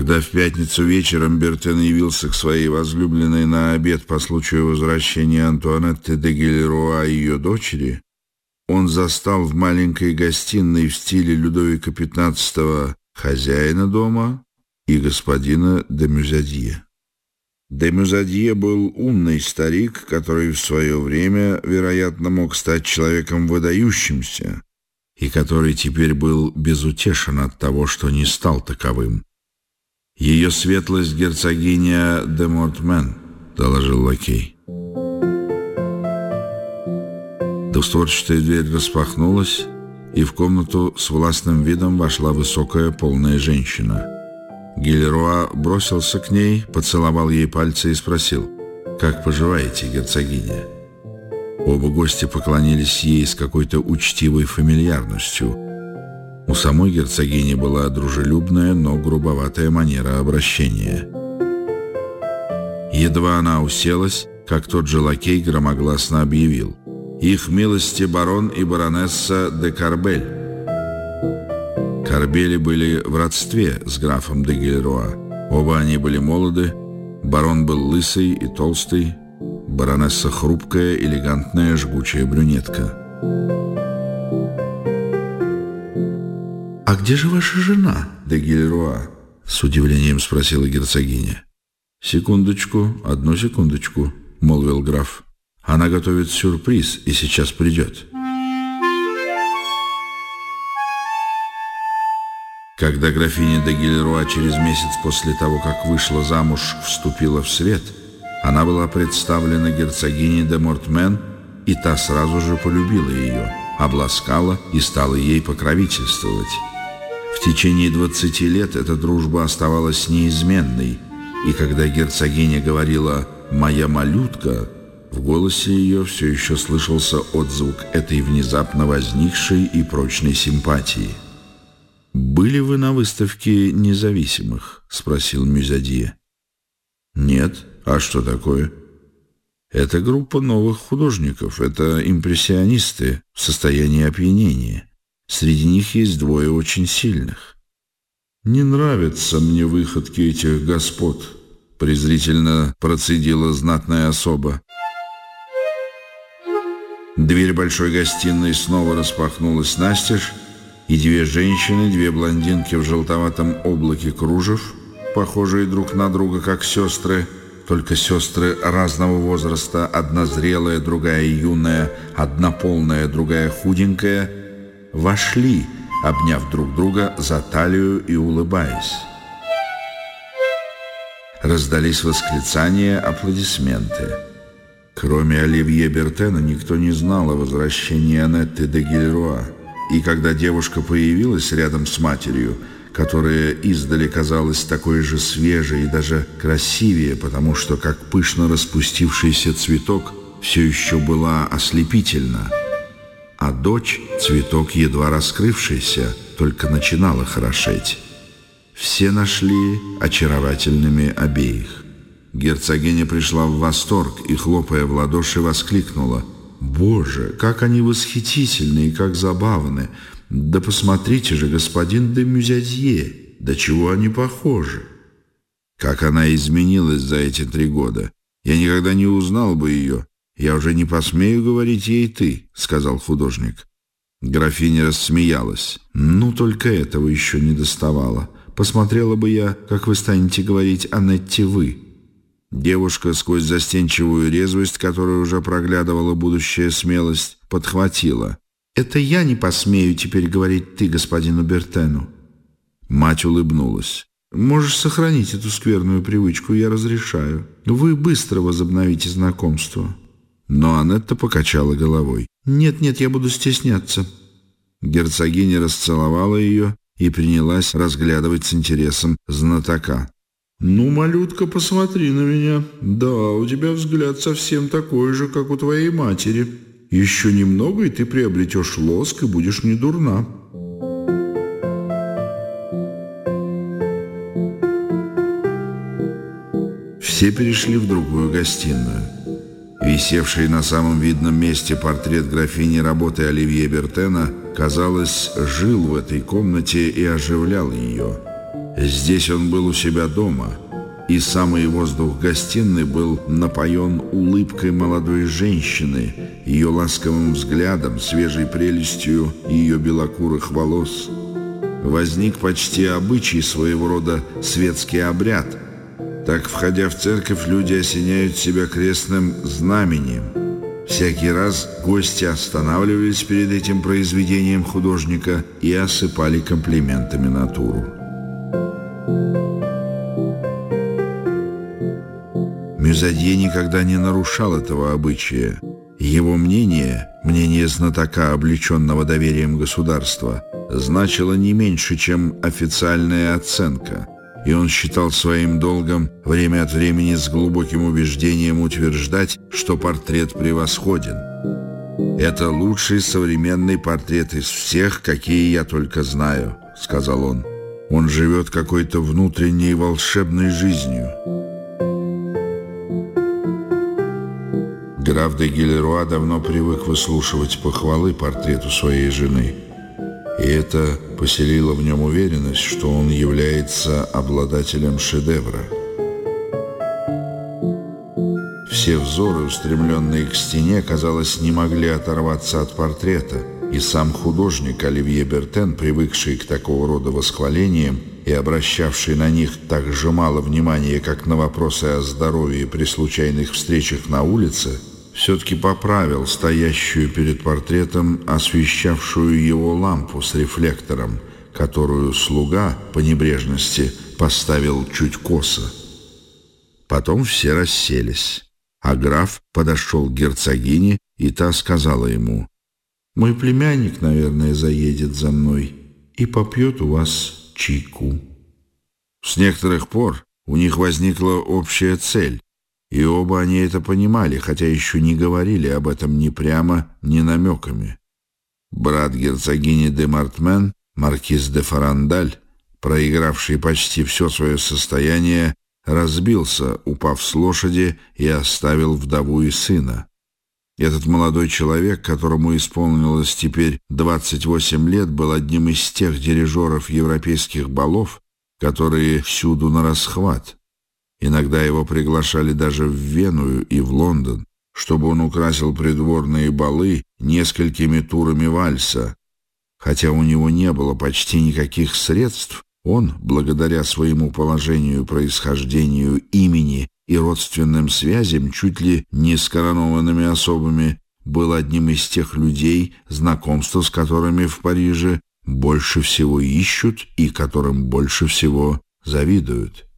Когда в пятницу вечером Бертен явился к своей возлюбленной на обед по случаю возвращения Антуанетты де Гильруа и ее дочери, он застал в маленькой гостиной в стиле Людовика XV хозяина дома и господина де Мюзадье. Де Мюзадье был умный старик, который в свое время, вероятно, мог стать человеком выдающимся, и который теперь был безутешен от того, что не стал таковым. «Ее светлость герцогиня де Мортмен», — доложил лакей. Двустворчатая дверь распахнулась, и в комнату с властным видом вошла высокая полная женщина. Гильеруа бросился к ней, поцеловал ей пальцы и спросил, «Как поживаете, герцогиня?» Оба гостя поклонились ей с какой-то учтивой фамильярностью. У самой герцогини была дружелюбная, но грубоватая манера обращения. Едва она уселась, как тот же лакей громогласно объявил – их милости барон и баронесса де Карбель. Карбели были в родстве с графом де Гильруа. Оба они были молоды, барон был лысый и толстый, баронесса хрупкая, элегантная, жгучая брюнетка. Где же ваша жена, де Гильруа?» — с удивлением спросила герцогиня. «Секундочку, одну секундочку», — молвил граф. Она готовит сюрприз и сейчас придет. Когда графиня де Гильруа через месяц после того, как вышла замуж, вступила в свет, она была представлена герцогиней де Мортмен, и та сразу же полюбила ее, обласкала и стала ей покровительствовать. В течение 20 лет эта дружба оставалась неизменной, и когда герцогиня говорила «моя малютка», в голосе ее все еще слышался отзвук этой внезапно возникшей и прочной симпатии. «Были вы на выставке независимых?» — спросил Мюзадье. «Нет. А что такое?» «Это группа новых художников. Это импрессионисты в состоянии опьянения. Среди них есть двое очень сильных». «Не нравятся мне выходки этих господ», — презрительно процедила знатная особа. Дверь большой гостиной снова распахнулась настежь, и две женщины, две блондинки в желтоватом облаке кружев, похожие друг на друга как сестры, только сестры разного возраста, одна зрелая, другая юная, одна полная, другая худенькая, вошли, обняв друг друга за талию и улыбаясь. Раздались восклицания, аплодисменты. Кроме Оливье Бертена никто не знал о возвращении Анетты де Гильруа. И когда девушка появилась рядом с матерью, которая издали казалась такой же свежей и даже красивее, потому что, как пышно распустившийся цветок, все еще была ослепительна, а дочь, цветок едва раскрывшийся, только начинала хорошеть. Все нашли очаровательными обеих. Герцогиня пришла в восторг и, хлопая в ладоши, воскликнула. «Боже, как они восхитительны и как забавны! Да посмотрите же, господин де Мюзядье, до чего они похожи!» Как она изменилась за эти три года! Я никогда не узнал бы ее. Я уже не посмею говорить ей «ты», — сказал художник. Графиня рассмеялась. «Ну, только этого еще не доставало. Посмотрела бы я, как вы станете говорить о Нетте «вы». Девушка сквозь застенчивую резвость, которая уже проглядывала будущая смелость, подхватила. «Это я не посмею теперь говорить ты, господину Бертену». Мать улыбнулась. «Можешь сохранить эту скверную привычку, я разрешаю. Вы быстро возобновите знакомство». Но Анетта покачала головой. «Нет-нет, я буду стесняться». Герцогиня расцеловала ее и принялась разглядывать с интересом знатока. «Ну, малютка, посмотри на меня. Да, у тебя взгляд совсем такой же, как у твоей матери. Еще немного, и ты приобретешь лоск и будешь не дурна». Все перешли в другую гостиную. Висевший на самом видном месте портрет графини работы Оливье Бертена, казалось, жил в этой комнате и оживлял ее. Здесь он был у себя дома, и самый воздух гостиной был напоен улыбкой молодой женщины, ее ласковым взглядом, свежей прелестью ее белокурых волос. Возник почти обычай своего рода светский обряд. Так, входя в церковь, люди осеняют себя крестным знамением. Всякий раз гости останавливались перед этим произведением художника и осыпали комплиментами натуру. Мюзадье никогда не нарушал этого обычая. Его мнение, мнение знатока, облеченного доверием государства, значило не меньше, чем официальная оценка, и он считал своим долгом время от времени с глубоким убеждением утверждать, что портрет превосходен. «Это лучший современный портрет из всех, какие я только знаю», — сказал он. «Он живет какой-то внутренней волшебной жизнью». Граф де Гилеруа давно привык выслушивать похвалы портрету своей жены, и это поселило в нем уверенность, что он является обладателем шедевра. Все взоры, устремленные к стене, казалось, не могли оторваться от портрета, и сам художник Оливье Бертен, привыкший к такого рода восхвалениям и обращавший на них так же мало внимания, как на вопросы о здоровье при случайных встречах на улице, все-таки поправил стоящую перед портретом освещавшую его лампу с рефлектором, которую слуга по небрежности поставил чуть косо. Потом все расселись, а граф подошел к герцогине, и та сказала ему, «Мой племянник, наверное, заедет за мной и попьет у вас чайку». С некоторых пор у них возникла общая цель и оба они это понимали, хотя еще не говорили об этом ни прямо, ни намеками. Брат герцогини де Мартмен, маркиз де Фарандаль, проигравший почти все свое состояние, разбился, упав с лошади, и оставил вдову и сына. Этот молодой человек, которому исполнилось теперь 28 лет, был одним из тех дирижеров европейских балов, которые всюду на расхват. Иногда его приглашали даже в Вену и в Лондон, чтобы он украсил придворные балы несколькими турами вальса. Хотя у него не было почти никаких средств, он, благодаря своему положению, происхождению, имени и родственным связям, чуть ли не с коронованными особами, был одним из тех людей, знакомство с которыми в Париже больше всего ищут и которым больше всего завидуют.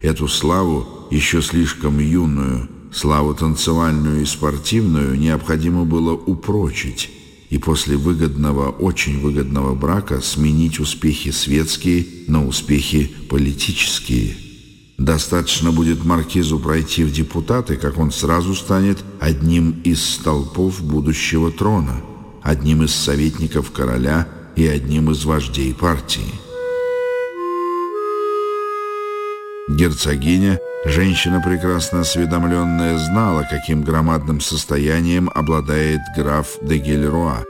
Эту славу, еще слишком юную, славу танцевальную и спортивную, необходимо было упрочить и после выгодного, очень выгодного брака сменить успехи светские на успехи политические. Достаточно будет маркизу пройти в депутаты, как он сразу станет одним из столпов будущего трона, одним из советников короля и одним из вождей партии. Герцогиня, женщина прекрасно осведомленная, знала, каким громадным состоянием обладает граф де Гильруа.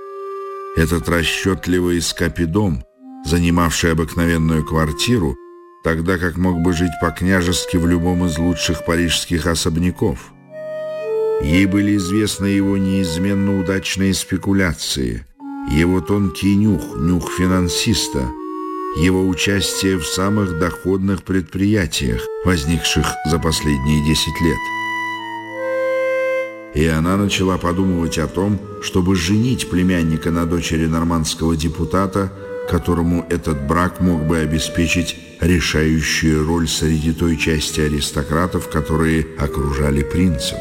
Этот расчетливый скопидом, занимавший обыкновенную квартиру, тогда как мог бы жить по-княжески в любом из лучших парижских особняков. Ей были известны его неизменно удачные спекуляции, его тонкий нюх, нюх финансиста — его участие в самых доходных предприятиях, возникших за последние 10 лет. И она начала подумывать о том, чтобы женить племянника на дочери нормандского депутата, которому этот брак мог бы обеспечить решающую роль среди той части аристократов, которые окружали принцев.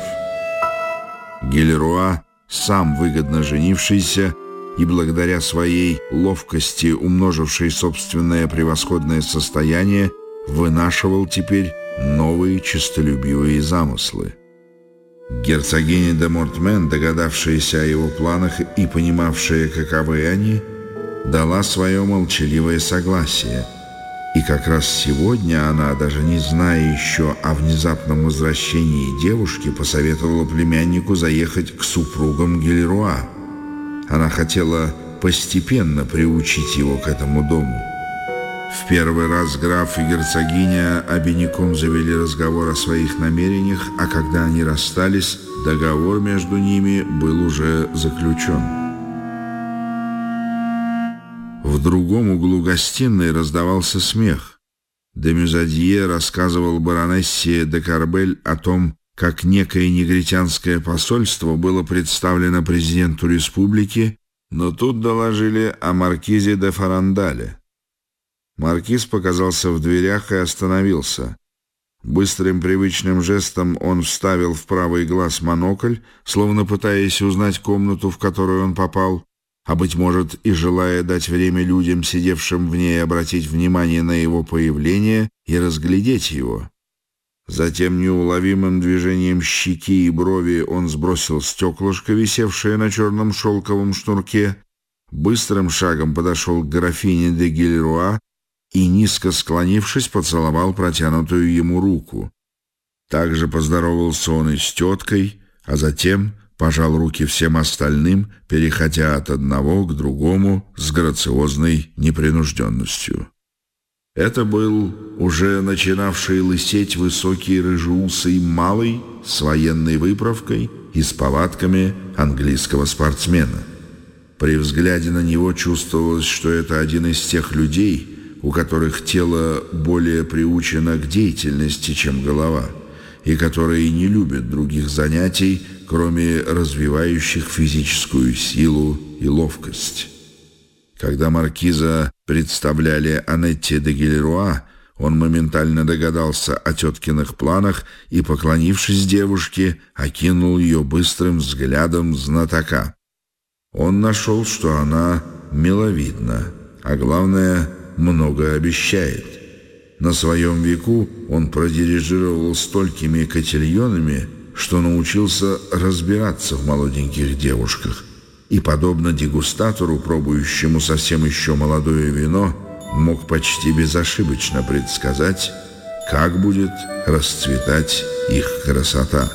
Гильруа, сам выгодно женившийся, и благодаря своей ловкости, умножившей собственное превосходное состояние, вынашивал теперь новые честолюбивые замыслы. Герцогиня де Мортмен, догадавшаяся о его планах и понимавшая, каковы они, дала свое молчаливое согласие. И как раз сегодня она, даже не зная еще о внезапном возвращении девушки, посоветовала племяннику заехать к супругам Гильруа. Она хотела постепенно приучить его к этому дому. В первый раз граф и герцогиня обиняком завели разговор о своих намерениях, а когда они расстались, договор между ними был уже заключен. В другом углу гостиной раздавался смех. Де Мюзадье рассказывал баронессе де Карбель о том, как некое негритянское посольство было представлено президенту республики, но тут доложили о маркизе де Фарандале. Маркиз показался в дверях и остановился. Быстрым привычным жестом он вставил в правый глаз монокль, словно пытаясь узнать комнату, в которую он попал, а, быть может, и желая дать время людям, сидевшим в ней, обратить внимание на его появление и разглядеть его. Затем неуловимым движением щеки и брови он сбросил стеклышко, висевшее на черном шелковом шнурке, быстрым шагом подошел к графине де Гильруа и, низко склонившись, поцеловал протянутую ему руку. Также поздоровался он и с теткой, а затем пожал руки всем остальным, переходя от одного к другому с грациозной непринужденностью. Это был уже начинавший лысеть высокий рыжеусый малый с военной выправкой и с повадками английского спортсмена. При взгляде на него чувствовалось, что это один из тех людей, у которых тело более приучено к деятельности, чем голова, и которые не любят других занятий, кроме развивающих физическую силу и ловкость. Когда маркиза представляли Анетте де Гильруа, он моментально догадался о теткиных планах и, поклонившись девушке, окинул ее быстрым взглядом знатока. Он нашел, что она миловидна, а главное, много обещает. На своем веку он продирижировал столькими котельонами, что научился разбираться в молоденьких девушках – и, подобно дегустатору, пробующему совсем еще молодое вино, мог почти безошибочно предсказать, как будет расцветать их красота.